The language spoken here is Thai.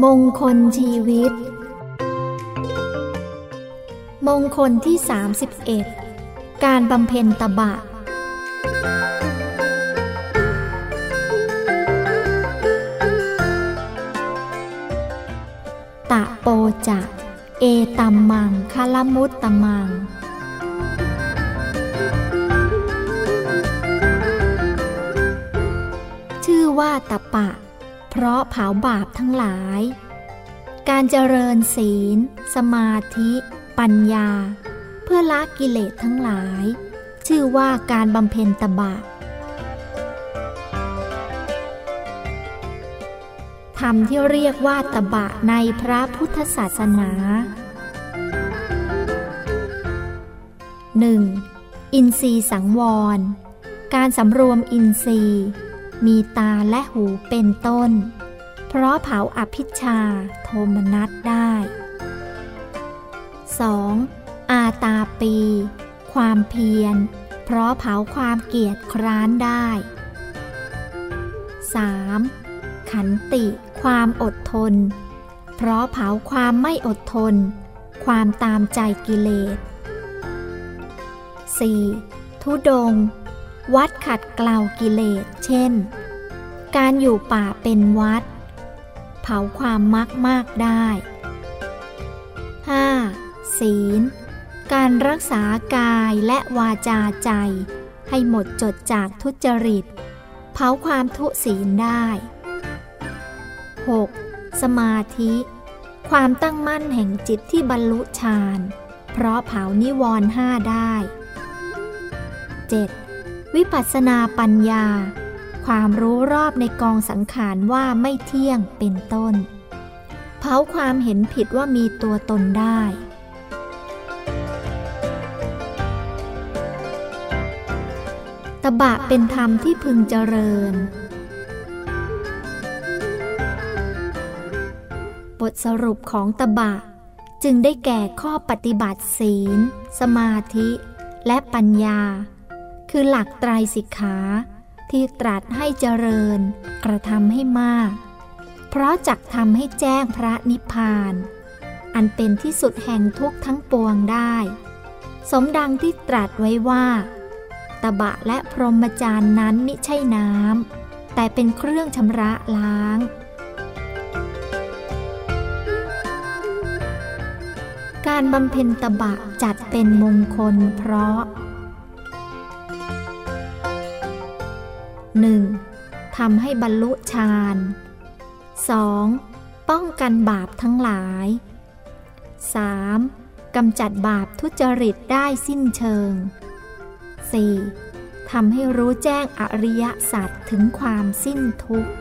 มงคลชีวิต มงคลที่ 31 การบำเพ็ญตบะ ตะโปจะเอตัมมังคลมุตตมัง ชื่อว่าตะปะ เพราะเผาบาปทั้งหลาย การเจริญศีล สมาธิ ปัญญา เพื่อละกิเลสทั้งหลาย ชื่อว่าการบำเพ็ญตบะธรรมที่เรียกว่าตบะในพระพุทธศาสนา 1. อินทรีย์สังวร การสำรวมอินทรีย์ มีตาและหูเป็นต้น เพราะเผาอภิชาโทมนัสได้ 2. อาตาปี ความเพียร เพราะเผาความเกียจคร้านได้ 3. ขันติความอดทน เพราะเผาความไม่อดทน ความตามใจกิเลส 4. ทุดง วัดขัดเกลากิเลส เช่น การอยู่ป่าเป็นวัด เผาความมักมากได้ 5. ศีล การรักษากายและวาจาใจ ให้หมดจดจากทุจริต เผาความทุศีลได้ 6. สมาธิ ความตั้งมั่นแห่งจิตที่บรรลุฌาน เพราะเผานิวรณ์ห้าได้ 7. วิปัสสนาปัญญา ความรู้รอบในกองสังขารว่าไม่เที่ยงเป็นต้น เผาความเห็นผิดว่ามีตัวตนได้ตบะเป็นธรรมที่พึงเจริญ บทสรุปของตบะ จึงได้แก่ข้อปฏิบัติศีล สมาธิ และปัญญา คือหลักไตรสิกขาที่ตรัสให้เจริญ กระทำให้มาก เพราะจักทำให้แจ้งพระนิพพาน อันเป็นที่สุดแห่งทุกทั้งปวงได้ สมดังที่ตรัสไว้ว่าตบะและพรหมจารย์นั้นมิใช่น้ำแต่เป็นเครื่องชำระล้าง การบำเพ็ญตบะจัดเป็นมงคลเพราะ 1. ทำให้บรรลุฌาน 2. ป้องกันบาปทั้งหลาย 3. กำจัดบาปทุจริตได้สิ้นเชิง 4. ทำให้รู้แจ้งอริยสัจถึงความสิ้นทุกข์